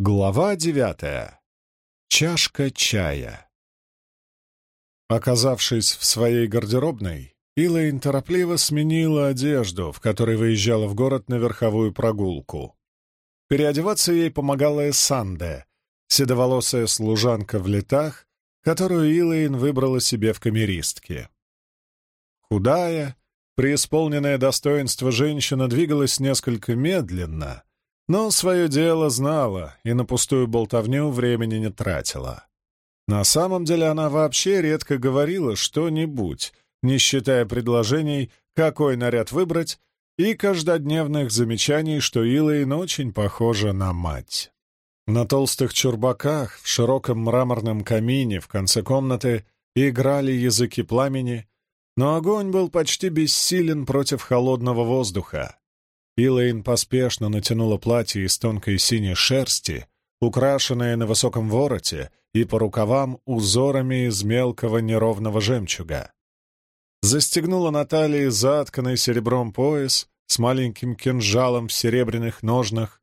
Глава девятая. Чашка чая. Оказавшись в своей гардеробной, Илэйн торопливо сменила одежду, в которой выезжала в город на верховую прогулку. Переодеваться ей помогала Эссанде, седоволосая служанка в летах, которую Илэйн выбрала себе в камеристке. Худая, преисполненное достоинство женщина двигалась несколько медленно — но свое дело знала и на пустую болтовню времени не тратила. На самом деле она вообще редко говорила что-нибудь, не считая предложений, какой наряд выбрать, и каждодневных замечаний, что Илэйн очень похожа на мать. На толстых чурбаках в широком мраморном камине в конце комнаты играли языки пламени, но огонь был почти бессилен против холодного воздуха. Илэйн поспешно натянула платье из тонкой синей шерсти, украшенное на высоком вороте и по рукавам узорами из мелкого неровного жемчуга. Застегнула на талии затканный серебром пояс с маленьким кинжалом в серебряных ножнах,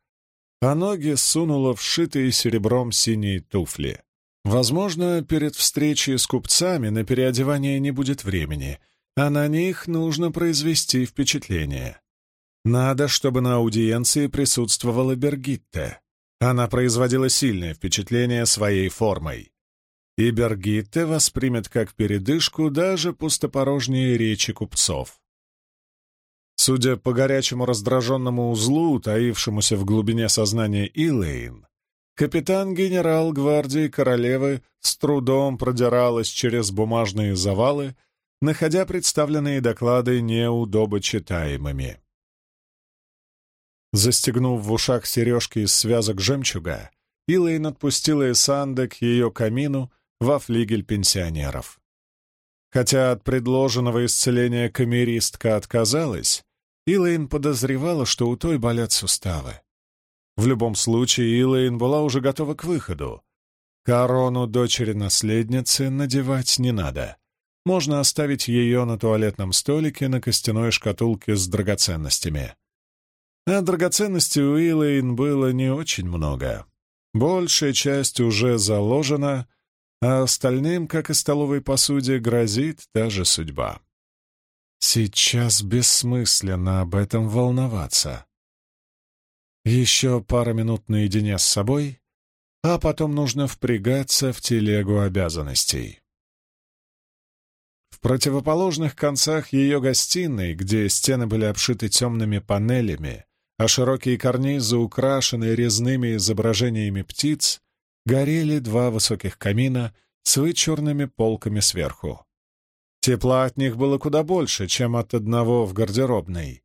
а ноги сунула в шитые серебром синие туфли. Возможно, перед встречей с купцами на переодевание не будет времени, а на них нужно произвести впечатление. Надо, чтобы на аудиенции присутствовала Бергитте. Она производила сильное впечатление своей формой. И Бергитте воспримет как передышку даже пустопорожние речи купцов. Судя по горячему раздраженному узлу, таившемуся в глубине сознания Илэйн, капитан-генерал гвардии королевы с трудом продиралась через бумажные завалы, находя представленные доклады неудобочитаемыми. Застегнув в ушах сережки из связок жемчуга, Илэйн отпустила Эсанда к ее камину во флигель пенсионеров. Хотя от предложенного исцеления камеристка отказалась, Илэйн подозревала, что у той болят суставы. В любом случае, Илэйн была уже готова к выходу. Корону дочери-наследницы надевать не надо. Можно оставить ее на туалетном столике на костяной шкатулке с драгоценностями. А драгоценностей у Уиллейн было не очень много. Большая часть уже заложена, а остальным, как и столовой посуде, грозит та же судьба. Сейчас бессмысленно об этом волноваться. Еще пара минут наедине с собой, а потом нужно впрягаться в телегу обязанностей. В противоположных концах ее гостиной, где стены были обшиты темными панелями, а широкие карнизы, украшенные резными изображениями птиц, горели два высоких камина с вычурными полками сверху. Тепла от них было куда больше, чем от одного в гардеробной.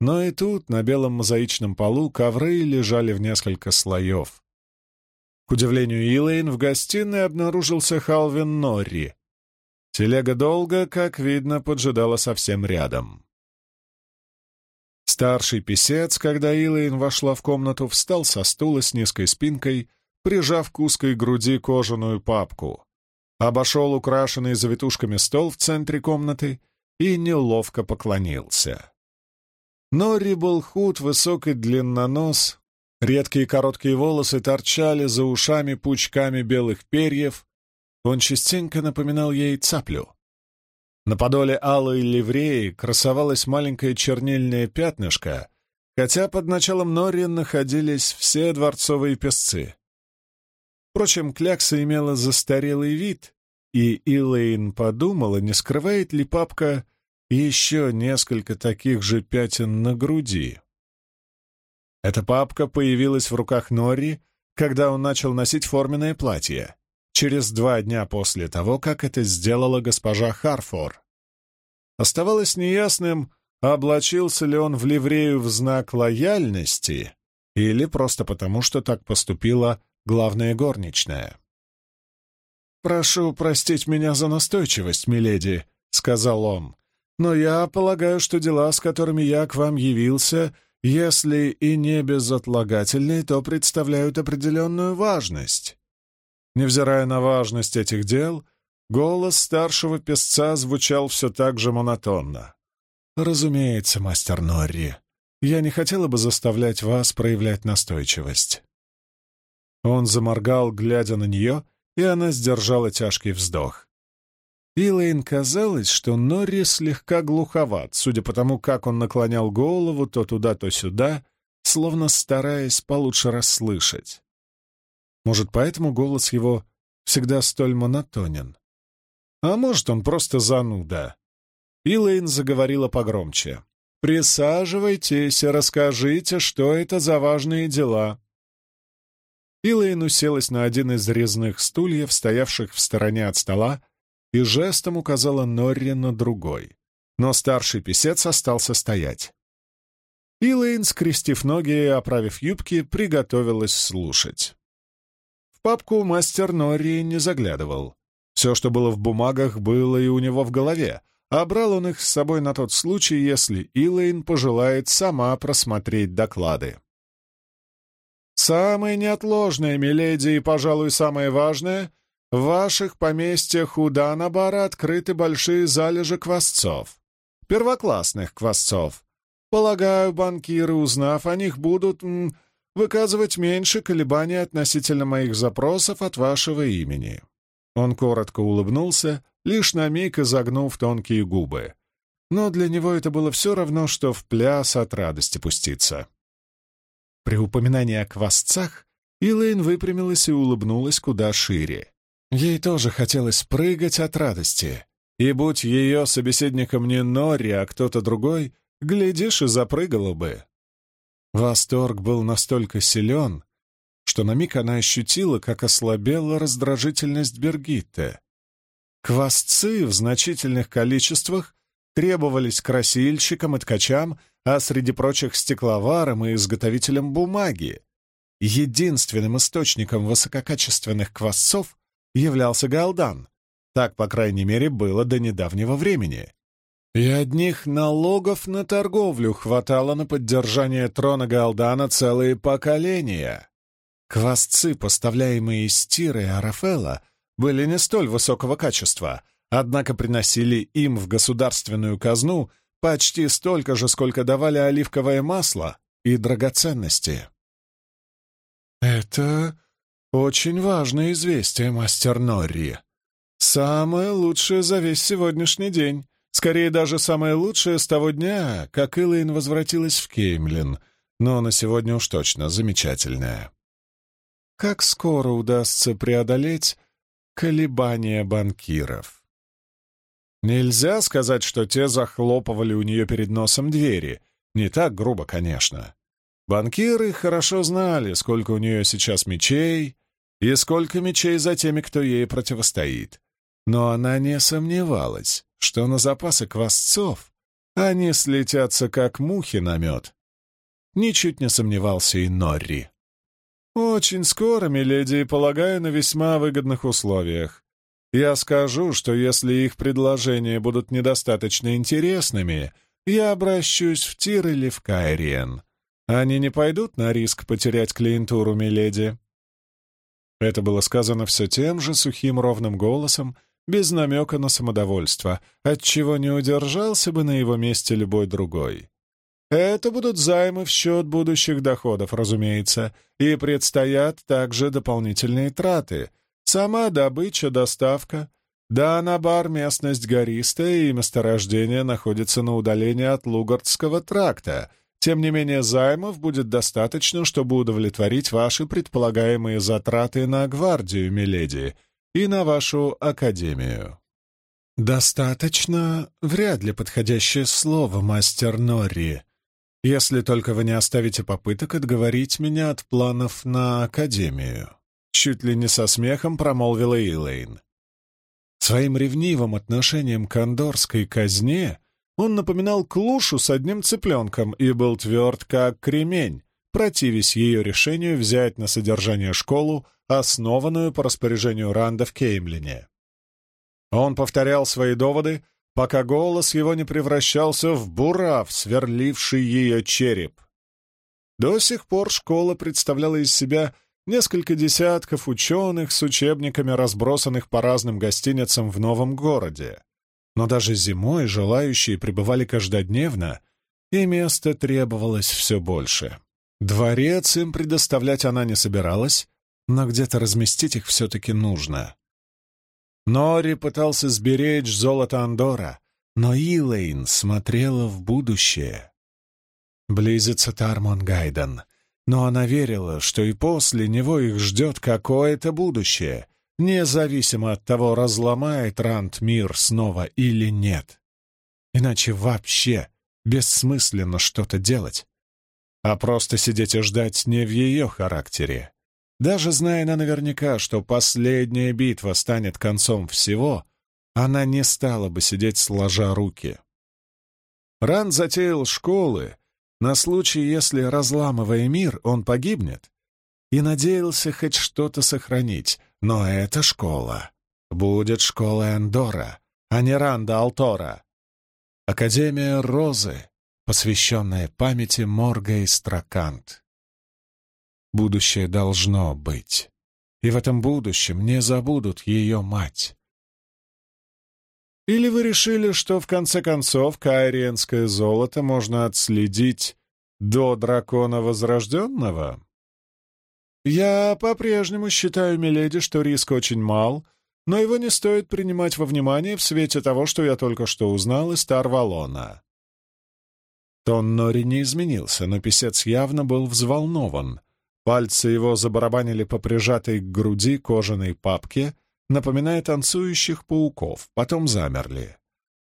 Но и тут, на белом мозаичном полу, ковры лежали в несколько слоев. К удивлению Илэйн, в гостиной обнаружился Халвин Норри. Телега долго, как видно, поджидала совсем рядом. Старший писец, когда Илэйн вошла в комнату, встал со стула с низкой спинкой, прижав к узкой груди кожаную папку, обошел украшенный завитушками стол в центре комнаты и неловко поклонился. Норри был худ, высокий длиннонос, редкие короткие волосы торчали за ушами пучками белых перьев, он частенько напоминал ей цаплю. На подоле алой ливреи красовалось маленькое чернильное пятнышко, хотя под началом Нори находились все дворцовые песцы. Впрочем, клякса имела застарелый вид, и Илэйн подумала, не скрывает ли папка еще несколько таких же пятен на груди. Эта папка появилась в руках Нори, когда он начал носить форменное платье через два дня после того, как это сделала госпожа Харфор. Оставалось неясным, облачился ли он в ливрею в знак лояльности или просто потому, что так поступила главная горничная. «Прошу простить меня за настойчивость, миледи», — сказал он, «но я полагаю, что дела, с которыми я к вам явился, если и не безотлагательные, то представляют определенную важность. Невзирая на важность этих дел, голос старшего песца звучал все так же монотонно. «Разумеется, мастер Норри, я не хотела бы заставлять вас проявлять настойчивость». Он заморгал, глядя на нее, и она сдержала тяжкий вздох. Илэйн казалось, что Норри слегка глуховат, судя по тому, как он наклонял голову то туда, то сюда, словно стараясь получше расслышать. Может, поэтому голос его всегда столь монотонен. А может, он просто зануда. Илэйн заговорила погромче. «Присаживайтесь и расскажите, что это за важные дела». Илэйн уселась на один из резных стульев, стоявших в стороне от стола, и жестом указала Норри на другой. Но старший писец остался стоять. Илэйн, скрестив ноги и оправив юбки, приготовилась слушать. Папку мастер Норри не заглядывал. Все, что было в бумагах, было и у него в голове, а брал он их с собой на тот случай, если Илэйн пожелает сама просмотреть доклады. «Самое неотложное, миледи, и, пожалуй, самое важное — в ваших поместьях у Данабара открыты большие залежи квасцов. Первоклассных квасцов. Полагаю, банкиры, узнав о них, будут м, выказывать меньше колебаний относительно моих запросов от вашего имени». Он коротко улыбнулся, лишь на миг изогнув тонкие губы. Но для него это было все равно, что в пляс от радости пуститься. При упоминании о квасцах Илэйн выпрямилась и улыбнулась куда шире. Ей тоже хотелось прыгать от радости. И будь ее собеседником не Нори, а кто-то другой, глядишь, и запрыгала бы. Восторг был настолько силен, что на миг она ощутила, как ослабела раздражительность Бергитте. Квасцы в значительных количествах требовались красильщикам и ткачам, а среди прочих стекловарам и изготовителям бумаги. Единственным источником высококачественных квасцов являлся Галдан. Так, по крайней мере, было до недавнего времени. И одних налогов на торговлю хватало на поддержание трона Галдана целые поколения. Квасцы, поставляемые из Тира и Арафела, были не столь высокого качества, однако приносили им в государственную казну почти столько же, сколько давали оливковое масло и драгоценности. «Это очень важное известие, мастер Норри. Самое лучшее за весь сегодняшний день. Скорее, даже самое лучшее с того дня, как Илайн возвратилась в Кеймлин, но на сегодня уж точно замечательное. Как скоро удастся преодолеть колебания банкиров. Нельзя сказать, что те захлопывали у нее перед носом двери. Не так грубо, конечно. Банкиры хорошо знали, сколько у нее сейчас мечей и сколько мечей за теми, кто ей противостоит. Но она не сомневалась, что на запасы квасцов они слетятся, как мухи на мед. Ничуть не сомневался и Норри. «Очень скоро, миледи, полагаю, на весьма выгодных условиях. Я скажу, что если их предложения будут недостаточно интересными, я обращусь в Тир или в Кайриен. Они не пойдут на риск потерять клиентуру, миледи». Это было сказано все тем же сухим ровным голосом, без намека на самодовольство, отчего не удержался бы на его месте любой другой. Это будут займы в счет будущих доходов, разумеется, и предстоят также дополнительные траты. Сама добыча, доставка. Да, на бар местность гористая, и месторождение находится на удалении от Лугардского тракта. Тем не менее, займов будет достаточно, чтобы удовлетворить ваши предполагаемые затраты на гвардию, миледи, и на вашу академию. «Достаточно — вряд ли подходящее слово, мастер Норри», если только вы не оставите попыток отговорить меня от планов на Академию», — чуть ли не со смехом промолвила Илэйн. Своим ревнивым отношением к андорской казне он напоминал клушу с одним цыпленком и был тверд, как кремень, противясь ее решению взять на содержание школу, основанную по распоряжению Ранда в Кеймлине. Он повторял свои доводы, пока голос его не превращался в бурав, сверливший ее череп. До сих пор школа представляла из себя несколько десятков ученых с учебниками, разбросанных по разным гостиницам в новом городе. Но даже зимой желающие пребывали каждодневно, и места требовалось все больше. Дворец им предоставлять она не собиралась, но где-то разместить их все-таки нужно. Нори пытался сберечь золото Андора, но Илэйн смотрела в будущее. Близится Тармон Гайден, но она верила, что и после него их ждет какое-то будущее, независимо от того, разломает Рант мир снова или нет. Иначе вообще бессмысленно что-то делать, а просто сидеть и ждать не в ее характере. Даже зная она наверняка, что последняя битва станет концом всего, она не стала бы сидеть сложа руки. Ран затеял школы на случай, если, разламывая мир, он погибнет, и надеялся хоть что-то сохранить, но эта школа будет школой Андора, а не Ранда Алтора. Академия Розы, посвященная памяти Морга и Стракант. Будущее должно быть, и в этом будущем не забудут ее мать. Или вы решили, что в конце концов кайриенское золото можно отследить до дракона Возрожденного? Я по-прежнему считаю, миледи, что риск очень мал, но его не стоит принимать во внимание в свете того, что я только что узнал из Тарвалона. Тон Нори не изменился, но писец явно был взволнован. Пальцы его забарабанили по прижатой к груди кожаной папке, напоминая танцующих пауков, потом замерли.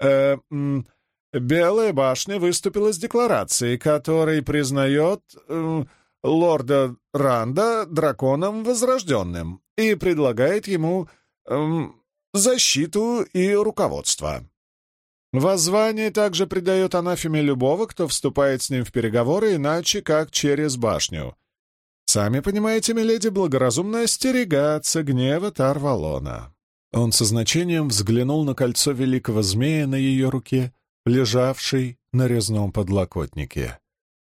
«Э, м, Белая башня выступила с декларацией, которой признает э, лорда Ранда драконом возрожденным и предлагает ему э, защиту и руководство. Воззвание также придает анафеме любого, кто вступает с ним в переговоры, иначе как через башню. Сами понимаете, миледи, благоразумно остерегаться гнева Тарвалона. Он со значением взглянул на кольцо великого змея на ее руке, лежавшей на резном подлокотнике.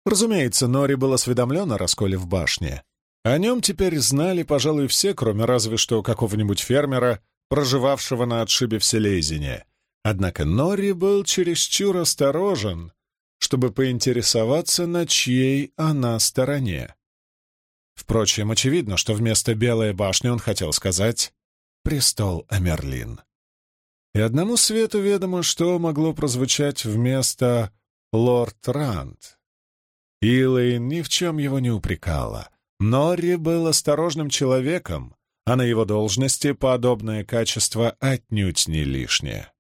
Разумеется, Нори был осведомлен о расколе в башне. О нем теперь знали, пожалуй, все, кроме разве что какого-нибудь фермера, проживавшего на отшибе в Селезине. Однако Нори был чересчур осторожен, чтобы поинтересоваться, на чьей она стороне. Впрочем, очевидно, что вместо Белой башни он хотел сказать «Престол Амерлин». И одному свету ведомо, что могло прозвучать вместо «Лорд Ранд». Илэйн ни в чем его не упрекала. Норри был осторожным человеком, а на его должности подобное качество отнюдь не лишнее.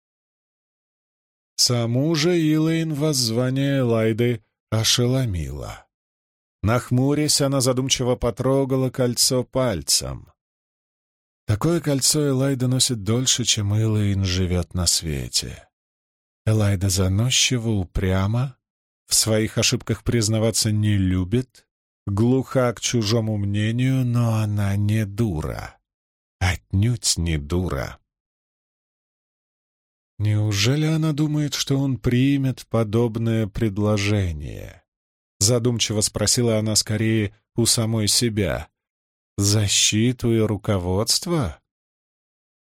Саму же Илэйн воззвание Элайды ошеломило. Нахмурясь, она задумчиво потрогала кольцо пальцем. Такое кольцо Элайда носит дольше, чем Илэйн живет на свете. Элайда заносчиво, упряма, в своих ошибках признаваться не любит, глуха к чужому мнению, но она не дура. Отнюдь не дура. Неужели она думает, что он примет подобное предложение? Задумчиво спросила она скорее у самой себя. Защиту и руководство?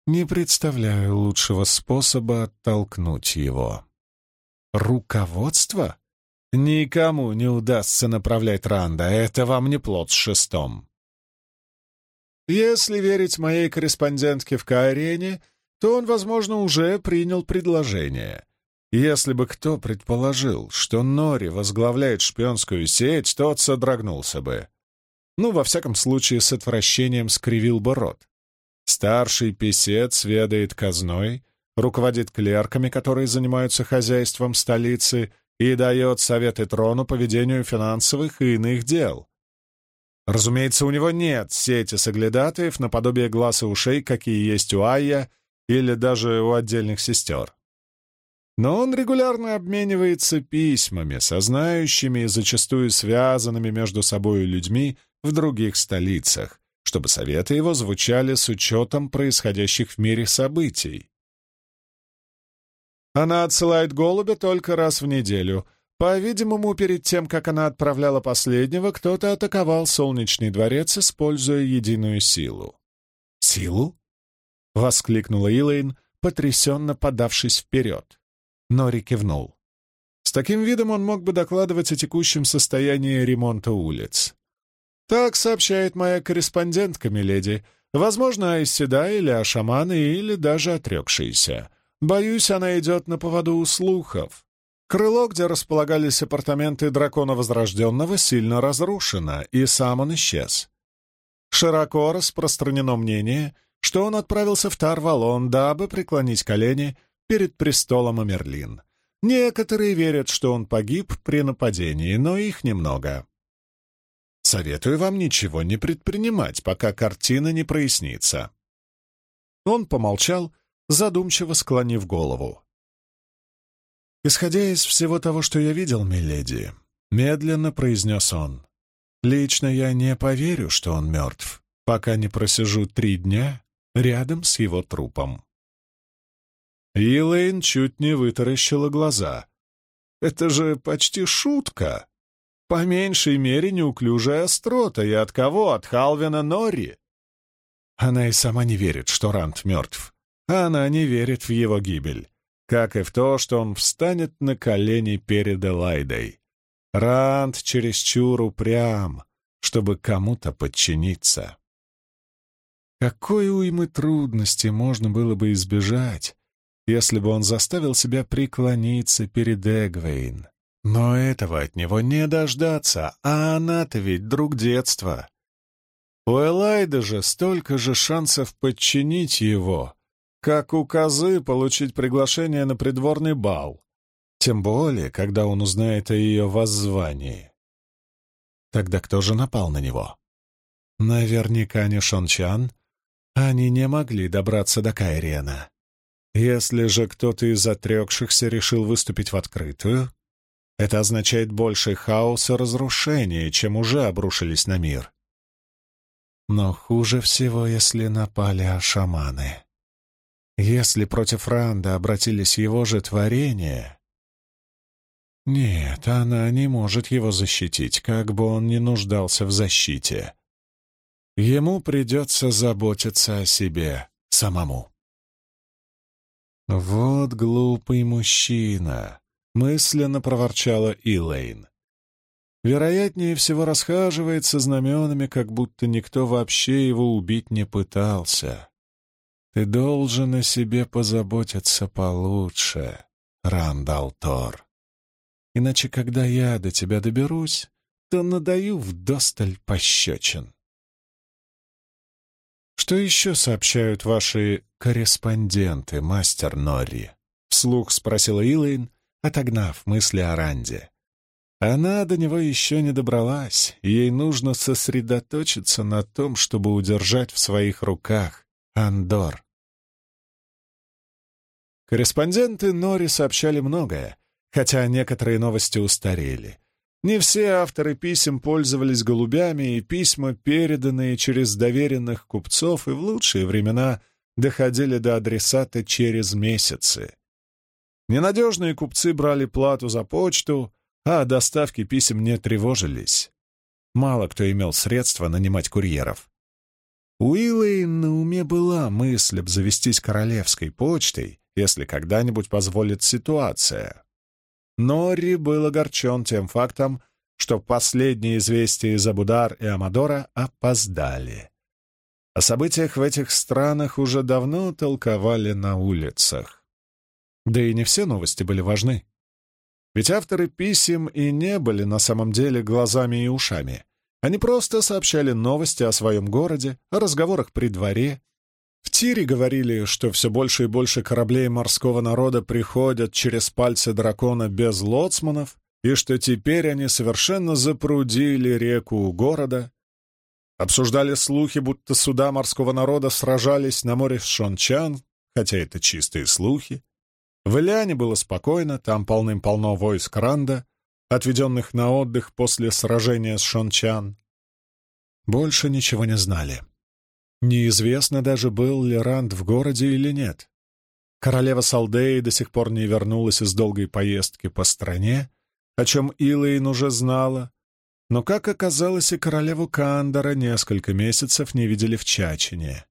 Не представляю лучшего способа оттолкнуть его. Руководство? Никому не удастся направлять Ранда, это вам не плод с шестом. Если верить моей корреспондентке в Каирене, то он, возможно, уже принял предложение. Если бы кто предположил, что Нори возглавляет шпионскую сеть, тот содрогнулся бы. Ну, во всяком случае, с отвращением скривил бы рот. Старший писец ведает казной, руководит клерками, которые занимаются хозяйством столицы, и дает советы трону по ведению финансовых и иных дел. Разумеется, у него нет сети соглядатаев наподобие глаз и ушей, какие есть у Айя или даже у отдельных сестер. Но он регулярно обменивается письмами со знающими и зачастую связанными между собой людьми в других столицах, чтобы советы его звучали с учетом происходящих в мире событий. Она отсылает голубя только раз в неделю. По-видимому, перед тем, как она отправляла последнего, кто-то атаковал Солнечный дворец, используя единую силу. «Силу?» — воскликнула Илэйн, потрясенно подавшись вперед. Нори кивнул. С таким видом он мог бы докладывать о текущем состоянии ремонта улиц. Так сообщает моя корреспондентка, миледи. Возможно, Айседа или Ашаманы, или даже отрекшиеся. Боюсь, она идет на поводу у слухов. Крыло, где располагались апартаменты дракона Возрожденного, сильно разрушено, и сам он исчез. Широко распространено мнение, что он отправился в Тарвалон, дабы преклонить колени перед престолом Амерлин. Некоторые верят, что он погиб при нападении, но их немного. Советую вам ничего не предпринимать, пока картина не прояснится. Он помолчал, задумчиво склонив голову. «Исходя из всего того, что я видел, миледи», — медленно произнес он, — «лично я не поверю, что он мертв, пока не просижу три дня рядом с его трупом». Илэйн чуть не вытаращила глаза. «Это же почти шутка!» По меньшей мере неуклюжая острота. И от кого? От Халвина Норри. Она и сама не верит, что Рант мертв. Она не верит в его гибель как и в то, что он встанет на колени перед Элайдой. Ранд чересчур упрям, чтобы кому-то подчиниться. Какой уймы трудностей можно было бы избежать, если бы он заставил себя преклониться перед Эгвейн. Но этого от него не дождаться, а она-то ведь друг детства. У Элайды же столько же шансов подчинить его, как у козы получить приглашение на придворный бал, тем более, когда он узнает о ее воззвании. Тогда кто же напал на него? Наверняка не Шончан. Они не могли добраться до Кайрена. Если же кто-то из отрекшихся решил выступить в открытую, это означает больше хаоса и разрушения, чем уже обрушились на мир. Но хуже всего, если напали ашаманы. Если против Ранда обратились его же творения... Нет, она не может его защитить, как бы он ни нуждался в защите. Ему придется заботиться о себе самому. «Вот глупый мужчина», — мысленно проворчала Илэйн. Вероятнее всего расхаживает со знаменами, как будто никто вообще его убить не пытался. Ты должен о себе позаботиться получше, Рандал Тор. Иначе, когда я до тебя доберусь, то надаю вдосталь пощечин. Что еще сообщают ваши корреспонденты, мастер Норри? Вслух спросила Илэйн, отогнав мысли о Ранде. Она до него еще не добралась, ей нужно сосредоточиться на том, чтобы удержать в своих руках Андор. Корреспонденты Нори сообщали многое, хотя некоторые новости устарели. Не все авторы писем пользовались голубями, и письма, переданные через доверенных купцов, и в лучшие времена доходили до адресата через месяцы. Ненадежные купцы брали плату за почту, а о доставке писем не тревожились. Мало кто имел средства нанимать курьеров. У Уиллой на уме была мысль обзавестись королевской почтой если когда-нибудь позволит ситуация. Нори был огорчен тем фактом, что последние известия из Абудар и Амадора опоздали. О событиях в этих странах уже давно толковали на улицах. Да и не все новости были важны. Ведь авторы писем и не были на самом деле глазами и ушами. Они просто сообщали новости о своем городе, о разговорах при дворе в Тире говорили, что все больше и больше кораблей морского народа приходят через пальцы дракона без лоцманов, и что теперь они совершенно запрудили реку у города. Обсуждали слухи, будто суда морского народа сражались на море с Шончан, хотя это чистые слухи. В Ильяне было спокойно, там полным-полно войск Ранда, отведенных на отдых после сражения с Шончан. Больше ничего не знали. Неизвестно даже, был ли Ранд в городе или нет. Королева Салдеи до сих пор не вернулась из долгой поездки по стране, о чем Илэйн уже знала, но, как оказалось, и королеву Кандора несколько месяцев не видели в Чачине,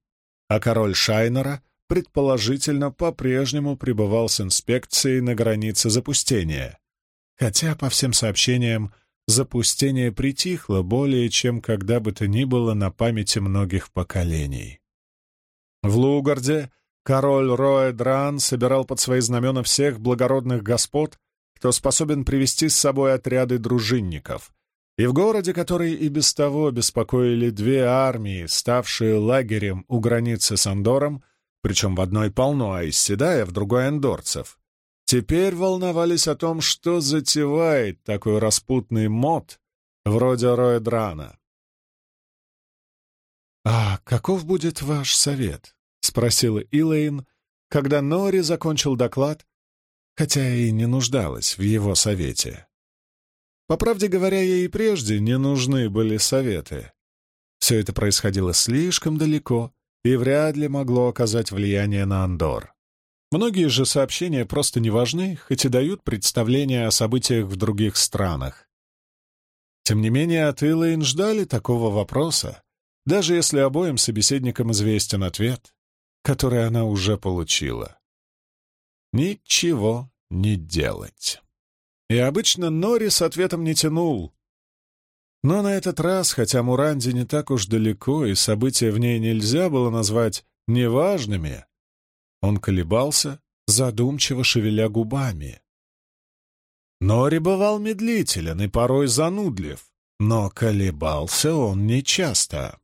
а король Шайнера, предположительно, по-прежнему пребывал с инспекцией на границе запустения, хотя, по всем сообщениям, запустение притихло более чем когда бы то ни было на памяти многих поколений. В Лугарде король Роэдран собирал под свои знамена всех благородных господ, кто способен привести с собой отряды дружинников. И в городе, который и без того беспокоили две армии, ставшие лагерем у границы с Андором, причем в одной полно Айсседая, в другой — эндорцев, теперь волновались о том, что затевает такой распутный мод вроде Роэдрана. «А каков будет ваш совет?» — спросила Илэйн, когда Нори закончил доклад, хотя и не нуждалась в его совете. По правде говоря, ей и прежде не нужны были советы. Все это происходило слишком далеко и вряд ли могло оказать влияние на Андор. Многие же сообщения просто не важны, хоть и дают представление о событиях в других странах. Тем не менее, от Илэйн ждали такого вопроса, даже если обоим собеседникам известен ответ, который она уже получила. Ничего не делать. И обычно Нори с ответом не тянул. Но на этот раз, хотя Муранди не так уж далеко, и события в ней нельзя было назвать неважными, он колебался, задумчиво шевеля губами. Нори бывал медлителен и порой занудлив, но колебался он нечасто.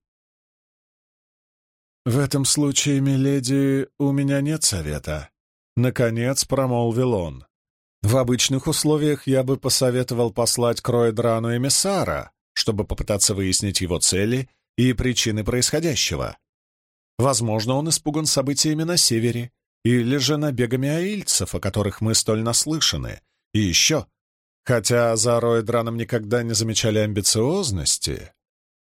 «В этом случае, миледи, у меня нет совета», — наконец промолвил он. «В обычных условиях я бы посоветовал послать к Роэдрану эмиссара, чтобы попытаться выяснить его цели и причины происходящего. Возможно, он испуган событиями на севере или же набегами аильцев, о которых мы столь наслышаны. И еще, хотя за Роэдраном никогда не замечали амбициозности,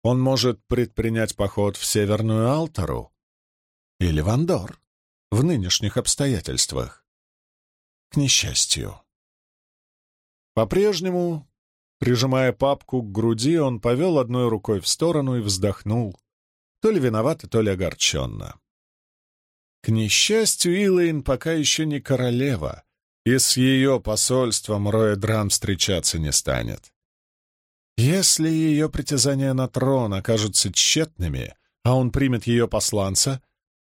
он может предпринять поход в Северную Алтару или в Андор в нынешних обстоятельствах. К несчастью. По-прежнему, прижимая папку к груди, он повел одной рукой в сторону и вздохнул, то ли виновато, то ли огорченно. К несчастью, Илэйн пока еще не королева, и с ее посольством Роэдран встречаться не станет. Если ее притязания на трон окажутся тщетными, а он примет ее посланца,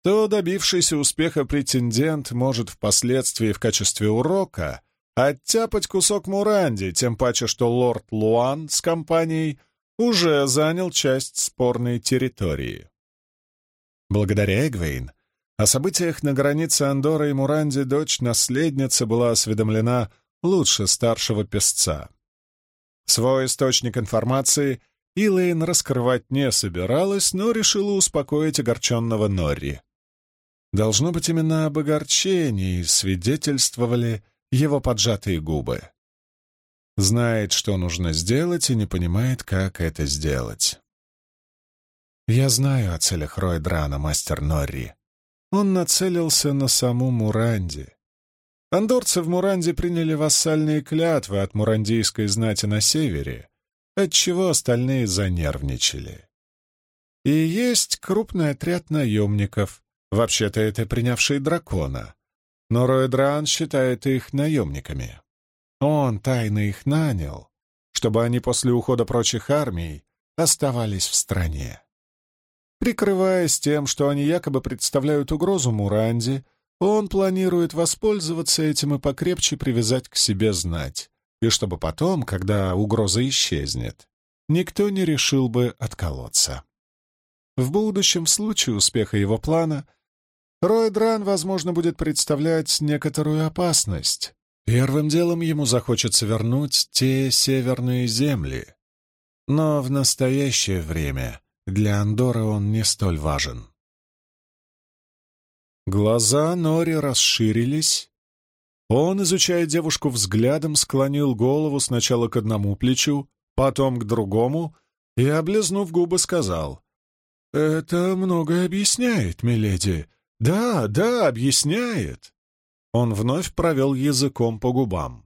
то добившийся успеха претендент может впоследствии в качестве урока оттяпать кусок Муранди, тем паче, что лорд Луан с компанией уже занял часть спорной территории. Благодаря Эгвейн о событиях на границе Андоры и Муранди дочь-наследница была осведомлена лучше старшего песца. Свой источник информации Илэйн раскрывать не собиралась, но решила успокоить огорченного Норри. Должно быть, именно об огорчении свидетельствовали его поджатые губы. Знает, что нужно сделать, и не понимает, как это сделать. «Я знаю о целях Ройдрана, мастер Норри», он нацелился на саму Муранди. Андорцы в Муранде приняли вассальные клятвы от мурандийской знати на севере, отчего остальные занервничали. И есть крупный отряд наемников, вообще-то это принявшие дракона, но Роэдран считает их наемниками. Он тайно их нанял, чтобы они после ухода прочих армий оставались в стране. Прикрываясь тем, что они якобы представляют угрозу Муранди, он планирует воспользоваться этим и покрепче привязать к себе знать, и чтобы потом, когда угроза исчезнет, никто не решил бы отколоться. В будущем, в случае успеха его плана, Ройдран, возможно, будет представлять некоторую опасность. Первым делом ему захочется вернуть те северные земли. Но в настоящее время для Андора он не столь важен. Глаза Нори расширились. Он, изучая девушку взглядом, склонил голову сначала к одному плечу, потом к другому и, облизнув губы, сказал, «Это многое объясняет, миледи. Да, да, объясняет». Он вновь провел языком по губам.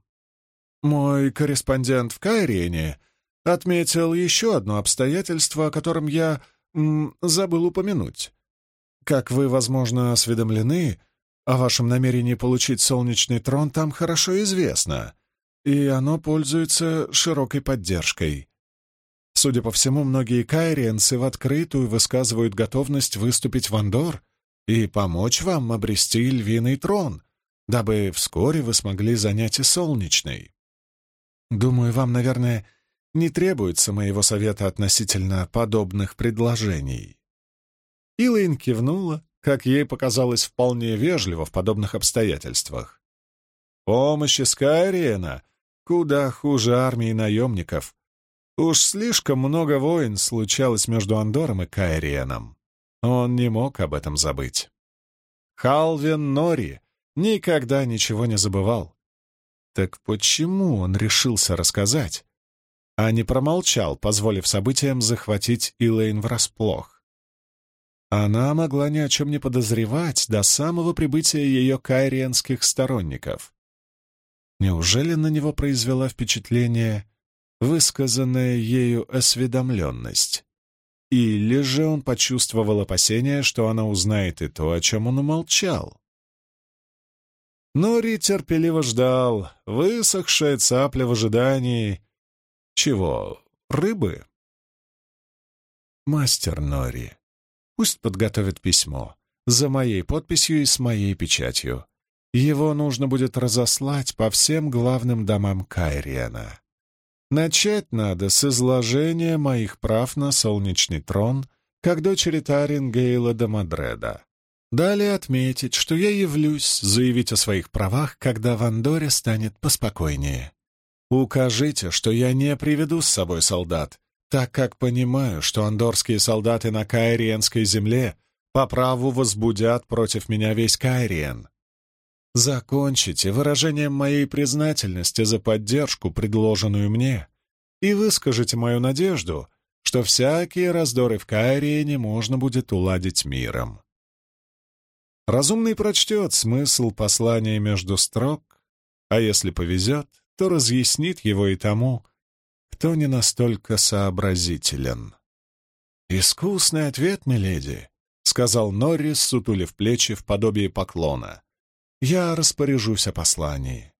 «Мой корреспондент в Кайрене отметил еще одно обстоятельство, о котором я м, забыл упомянуть. Как вы, возможно, осведомлены, о вашем намерении получить солнечный трон там хорошо известно. и оно пользуется широкой поддержкой. Судя по всему, многие кайриенцы в открытую высказывают готовность выступить в Андор и помочь вам обрести львиный трон, дабы вскоре вы смогли занять и солнечный. Думаю, вам, наверное, не требуется моего совета относительно подобных предложений. Илайн кивнула, как ей показалось вполне вежливо в подобных обстоятельствах. Помощь из Кайриена куда хуже армии наемников. Уж слишком много войн случалось между Андором и Кайриеном. Он не мог об этом забыть. Халвин Нори никогда ничего не забывал. Так почему он решился рассказать, а не промолчал, позволив событиям захватить Илэйн врасплох? Она могла ни о чем не подозревать до самого прибытия ее кайриенских сторонников. Неужели на него произвела впечатление высказанная ею осведомленность? Или же он почувствовал опасение, что она узнает и то, о чем он умолчал? Нори терпеливо ждал, высохшая цапля в ожидании... Чего? Рыбы? Мастер Нори, пусть подготовит письмо за моей подписью и с моей печатью. Его нужно будет разослать по всем главным домам Кайриена. Начать надо с изложения моих прав на солнечный трон, как дочери Тарин Гейла де Мадреда. Далее отметить, что я явлюсь заявить о своих правах, когда в Андоре станет поспокойнее. Укажите, что я не приведу с собой солдат, так как понимаю, что андорские солдаты на Кайриенской земле по праву возбудят против меня весь Кайриен. Закончите выражением моей признательности за поддержку, предложенную мне, и выскажите мою надежду, что всякие раздоры в Каириене можно будет уладить миром. Разумный прочтет смысл послания между строк, а если повезет, то разъяснит его и тому, кто не настолько сообразителен. «Искусный ответ, миледи», — сказал Норрис, сутулив плечи в подобии поклона. Я распоряжусь о послании.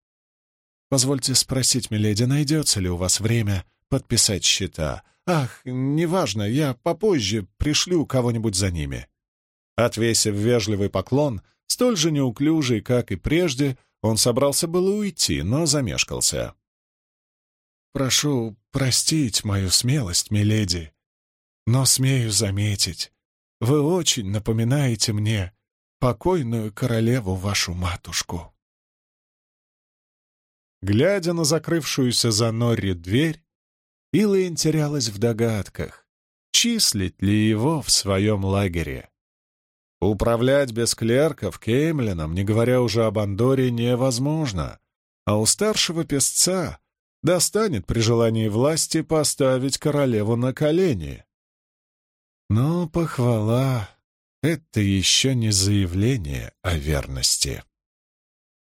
Позвольте спросить, миледи, найдется ли у вас время подписать счета? Ах, неважно, я попозже пришлю кого-нибудь за ними. Отвесив вежливый поклон, столь же неуклюжий, как и прежде, он собрался было уйти, но замешкался. «Прошу простить мою смелость, миледи, но смею заметить, вы очень напоминаете мне покойную королеву вашу матушку. Глядя на закрывшуюся за Норри дверь, Илайн терялась в догадках, числить ли его в своем лагере. Управлять без клерков Кеймлином, не говоря уже об Андоре, невозможно, а у старшего песца достанет при желании власти поставить королеву на колени. Но похвала это еще не заявление о верности.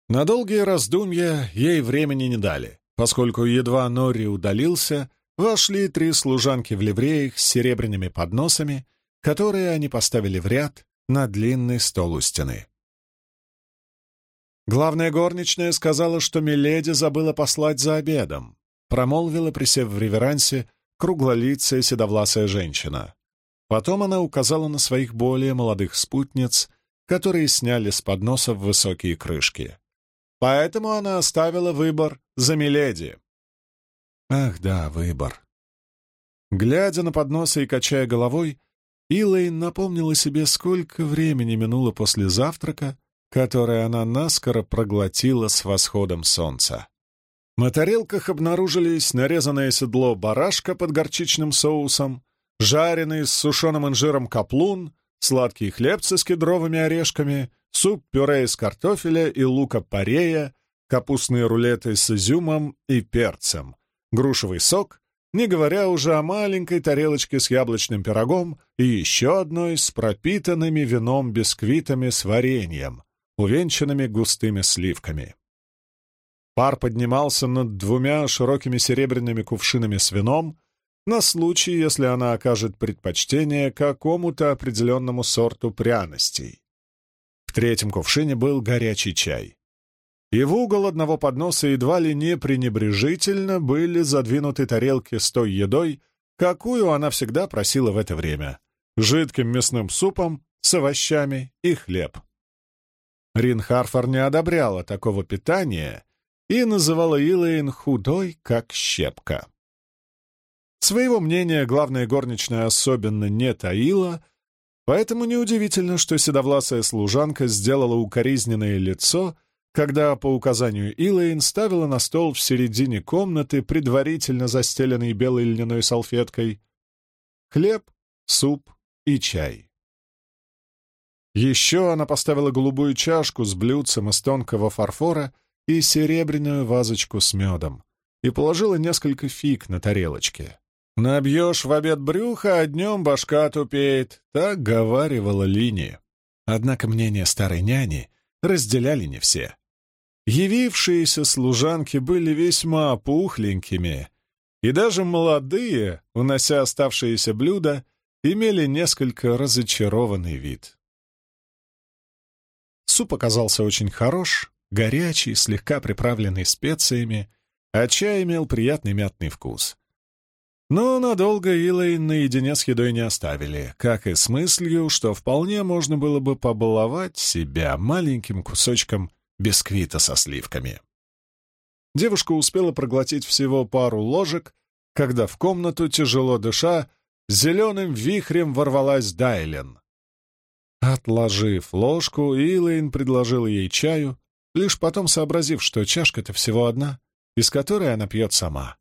На долгие раздумья ей времени не дали, поскольку едва Нори удалился, вошли три служанки в ливреях с серебряными подносами, которые они поставили в ряд на длинный стол у стены. Главная горничная сказала, что Миледи забыла послать за обедом, промолвила, присев в реверансе, круглолицая седовласая женщина. Потом она указала на своих более молодых спутниц, которые сняли с подносов высокие крышки. Поэтому она оставила выбор за Миледи. Ах да, выбор. Глядя на подносы и качая головой, Илэйн напомнила себе, сколько времени минуло после завтрака, который она наскоро проглотила с восходом солнца. На тарелках обнаружились нарезанное седло барашка под горчичным соусом, жареный с сушеным инжиром каплун, сладкие хлебцы с кедровыми орешками, суп-пюре из картофеля и лука-порея, капустные рулеты с изюмом и перцем, грушевый сок, не говоря уже о маленькой тарелочке с яблочным пирогом и еще одной с пропитанными вином бисквитами с вареньем, увенчанными густыми сливками. Пар поднимался над двумя широкими серебряными кувшинами с вином, на случай, если она окажет предпочтение какому-то определенному сорту пряностей. В третьем кувшине был горячий чай. И в угол одного подноса едва ли не пренебрежительно были задвинуты тарелки с той едой, какую она всегда просила в это время — жидким мясным супом с овощами и хлеб. Рин Харфор не одобряла такого питания и называла Илэйн худой, как щепка. Своего мнения главная горничная особенно не таила, поэтому неудивительно, что седовласая служанка сделала укоризненное лицо, когда по указанию Илэйн ставила на стол в середине комнаты, предварительно застеленный белой льняной салфеткой, хлеб, суп и чай. Еще она поставила голубую чашку с блюдцем из тонкого фарфора и серебряную вазочку с медом и положила несколько фиг на тарелочке. «Набьешь в обед брюха, а днем башка тупеет», — так говаривала Лини. Однако мнение старой няни разделяли не все. Явившиеся служанки были весьма пухленькими, и даже молодые, унося оставшиеся блюда, имели несколько разочарованный вид. Суп оказался очень хорош, горячий, слегка приправленный специями, а чай имел приятный мятный вкус. Но надолго Илэйн наедине с едой не оставили, как и с мыслью, что вполне можно было бы побаловать себя маленьким кусочком бисквита со сливками. Девушка успела проглотить всего пару ложек, когда в комнату, тяжело дыша, зеленым вихрем ворвалась Дайлен. Отложив ложку, Илэйн предложил ей чаю, лишь потом сообразив, что чашка-то всего одна, из которой она пьет сама.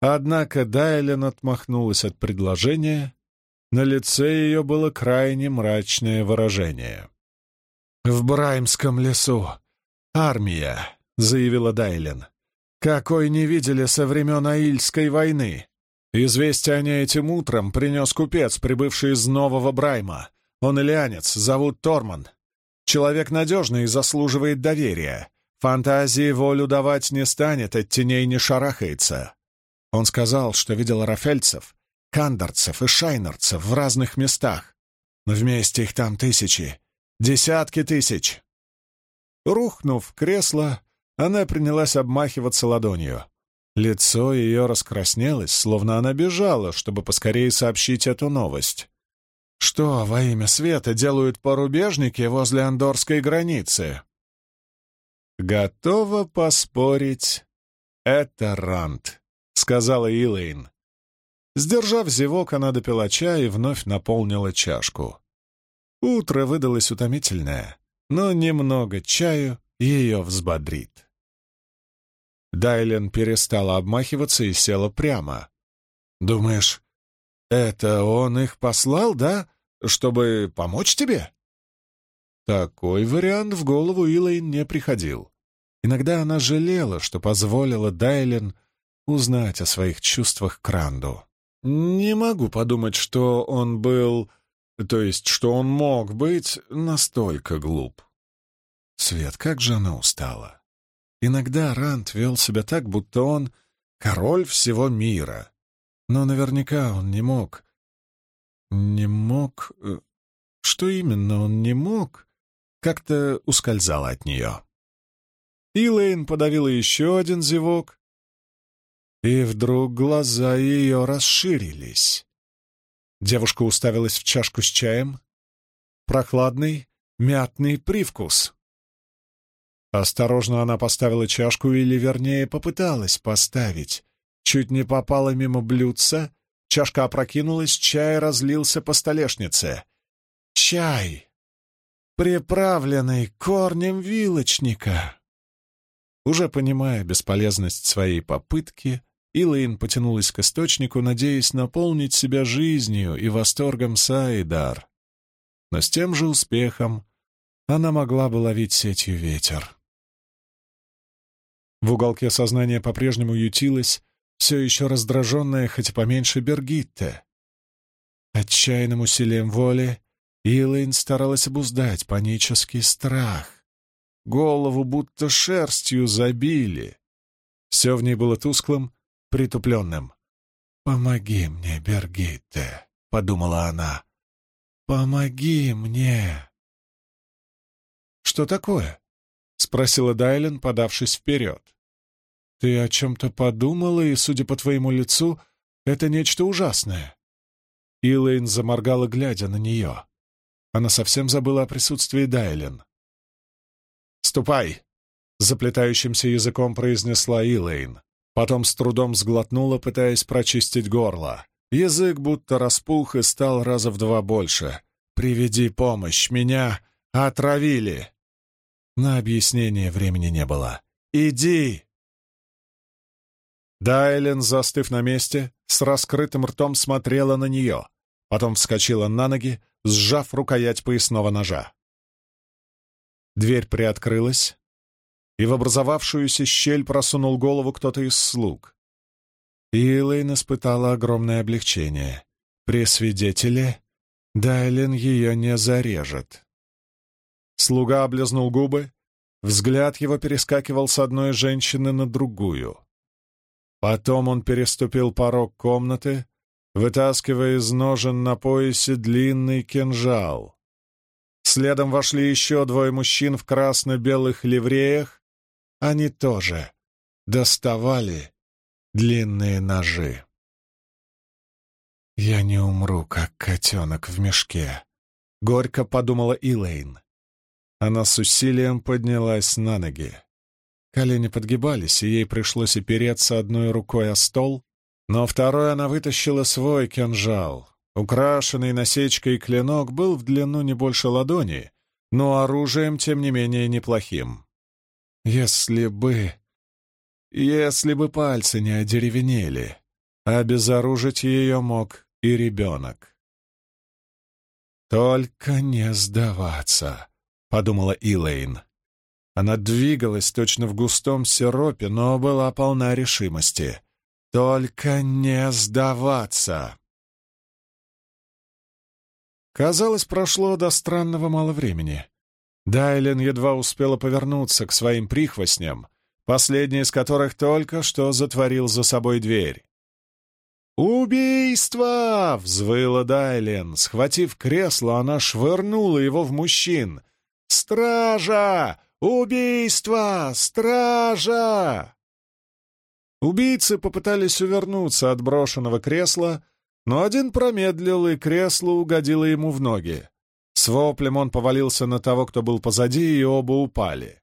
Однако Дайлен отмахнулась от предложения. На лице ее было крайне мрачное выражение. «В Браймском лесу армия», — заявила Дайлен. «Какой не видели со времен Аильской войны. Известие о ней этим утром принес купец, прибывший из Нового Брайма. Он илианец, зовут Торман. Человек надежный и заслуживает доверия. Фантазии волю давать не станет, от теней не шарахается. Он сказал, что видел рафельцев, кандорцев и шайнерцев в разных местах, но вместе их там тысячи, десятки тысяч. Рухнув в кресло, она принялась обмахиваться ладонью. Лицо ее раскраснелось, словно она бежала, чтобы поскорее сообщить эту новость. Что во имя света делают порубежники возле андорской границы? Готова поспорить, это Рант. — сказала Илэйн. Сдержав зевок, она допила чай и вновь наполнила чашку. Утро выдалось утомительное, но немного чаю ее взбодрит. Дайлен перестала обмахиваться и села прямо. «Думаешь, это он их послал, да? Чтобы помочь тебе?» Такой вариант в голову Илэйн не приходил. Иногда она жалела, что позволила Дайлен узнать о своих чувствах к Ранду. Не могу подумать, что он был... То есть, что он мог быть настолько глуп. Свет, как же она устала. Иногда Ранд вел себя так, будто он король всего мира. Но наверняка он не мог... Не мог... Э, что именно он не мог? Как-то ускользал от нее. Илэйн подавила еще один зевок, и вдруг глаза ее расширились. Девушка уставилась в чашку с чаем. Прохладный, мятный привкус. Осторожно она поставила чашку, или, вернее, попыталась поставить. Чуть не попала мимо блюдца, чашка опрокинулась, чай разлился по столешнице. Чай, приправленный корнем вилочника. Уже понимая бесполезность своей попытки, Илэйн потянулась к источнику, надеясь наполнить себя жизнью и восторгом Саидар. Но с тем же успехом она могла бы ловить сетью ветер. В уголке сознания по-прежнему ютилась все еще раздраженная, хоть и поменьше, Бергитте. Отчаянным усилием воли Илэйн старалась обуздать панический страх. Голову будто шерстью забили. Все в ней было тусклым, притупленным. «Помоги мне, Бергитте», — подумала она. «Помоги мне». «Что такое?» спросила Дайлен, подавшись вперед. «Ты о чем-то подумала, и, судя по твоему лицу, это нечто ужасное». Илэйн заморгала, глядя на нее. Она совсем забыла о присутствии Дайлен. «Ступай!» — заплетающимся языком произнесла Илэйн. Потом с трудом сглотнула, пытаясь прочистить горло. Язык будто распух и стал раза в два больше. «Приведи помощь! Меня отравили!» На объяснение времени не было. «Иди!» Дайлен, застыв на месте, с раскрытым ртом смотрела на нее, потом вскочила на ноги, сжав рукоять поясного ножа. Дверь приоткрылась, и в образовавшуюся щель просунул голову кто-то из слуг. Илэйн испытала огромное облегчение. При свидетеле Дайлен ее не зарежет. Слуга облизнул губы, взгляд его перескакивал с одной женщины на другую. Потом он переступил порог комнаты, вытаскивая из ножен на поясе длинный кинжал. Следом вошли еще двое мужчин в красно-белых ливреях. Они тоже доставали длинные ножи. «Я не умру, как котенок в мешке», — горько подумала Илэйн. Она с усилием поднялась на ноги. Колени подгибались, и ей пришлось опереться одной рукой о стол, но второй она вытащила свой кинжал. Украшенный насечкой клинок был в длину не больше ладони, но оружием, тем не менее, неплохим. Если бы... Если бы пальцы не одеревенели, обезоружить ее мог и ребенок. «Только не сдаваться», — подумала Илэйн. Она двигалась точно в густом сиропе, но была полна решимости. «Только не сдаваться!» Казалось, прошло до странного мало времени. Дайлен едва успела повернуться к своим прихвостням, последний из которых только что затворил за собой дверь. «Убийство!» — взвыла Дайлен. Схватив кресло, она швырнула его в мужчин. «Стража! Убийство! Стража!» Убийцы попытались увернуться от брошенного кресла, но один промедлил, и кресло угодило ему в ноги. С воплем он повалился на того, кто был позади, и оба упали.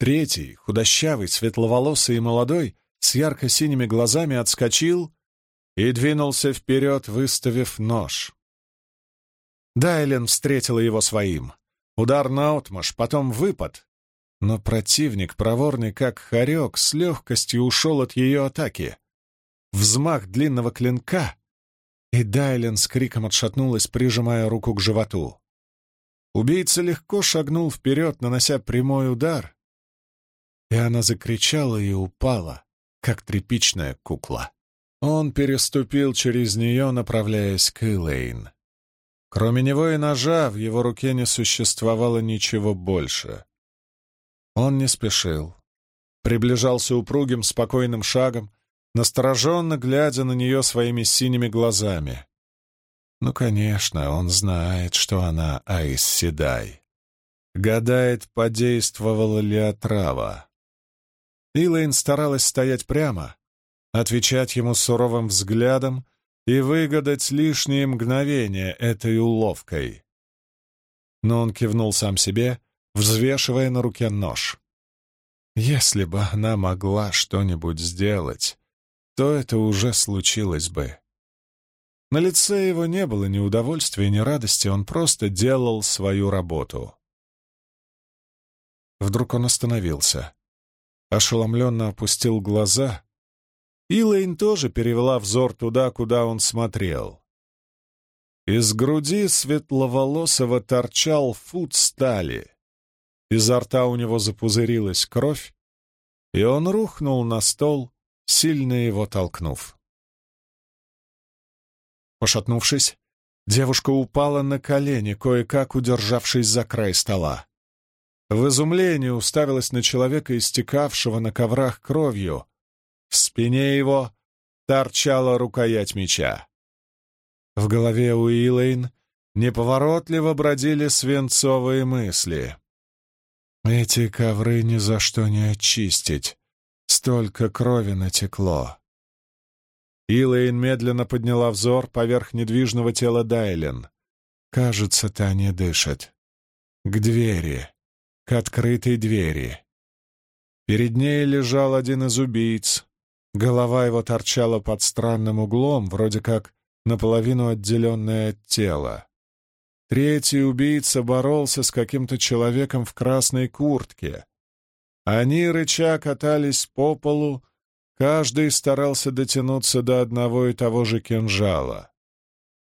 Третий, худощавый, светловолосый и молодой, с ярко-синими глазами отскочил и двинулся вперед, выставив нож. Дайлен встретила его своим. Удар наотмашь, потом выпад. Но противник, проворный как хорек, с легкостью ушел от ее атаки. Взмах длинного клинка, и Дайлен с криком отшатнулась, прижимая руку к животу. Убийца легко шагнул вперед, нанося прямой удар, и она закричала и упала, как тряпичная кукла. Он переступил через нее, направляясь к Элейн. Кроме него и ножа в его руке не существовало ничего больше. Он не спешил. Приближался упругим, спокойным шагом, настороженно глядя на нее своими синими глазами. Ну, конечно, он знает, что она Айс Седай. Гадает, подействовала ли отрава. Илэйн старалась стоять прямо, отвечать ему суровым взглядом и выгадать лишние мгновения этой уловкой. Но он кивнул сам себе, взвешивая на руке нож. Если бы она могла что-нибудь сделать, то это уже случилось бы. На лице его не было ни удовольствия, ни радости, он просто делал свою работу. Вдруг он остановился, ошеломленно опустил глаза Илэйн тоже перевела взор туда, куда он смотрел. Из груди светловолосого торчал фут стали. Изо рта у него запузырилась кровь, и он рухнул на стол, сильно его толкнув. Пошатнувшись, девушка упала на колени, кое-как удержавшись за край стола. В изумлении уставилась на человека, истекавшего на коврах кровью, в спине его торчала рукоять меча. В голове Уиллейн неповоротливо бродили свинцовые мысли. Эти ковры ни за что не очистить. Столько крови натекло. Илэйн медленно подняла взор поверх недвижного тела Дайлен. Кажется, та не дышит. К двери. К открытой двери. Перед ней лежал один из убийц. Голова его торчала под странным углом, вроде как наполовину отделенная от тела. Третий убийца боролся с каким-то человеком в красной куртке. Они, рыча, катались по полу, каждый старался дотянуться до одного и того же кинжала.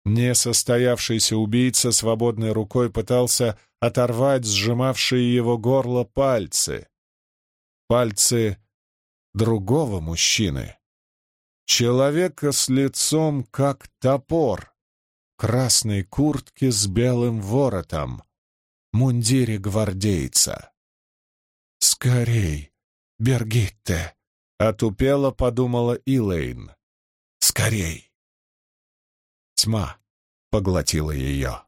Несостоявшийся убийца свободной рукой пытался оторвать сжимавшие его горло пальцы. Пальцы другого мужчины. Человека с лицом как топор, красной куртке с белым воротом, мундире гвардейца. «Скорей, Бергитте!» — отупело подумала Илэйн. «Скорей!» Тьма поглотила ее.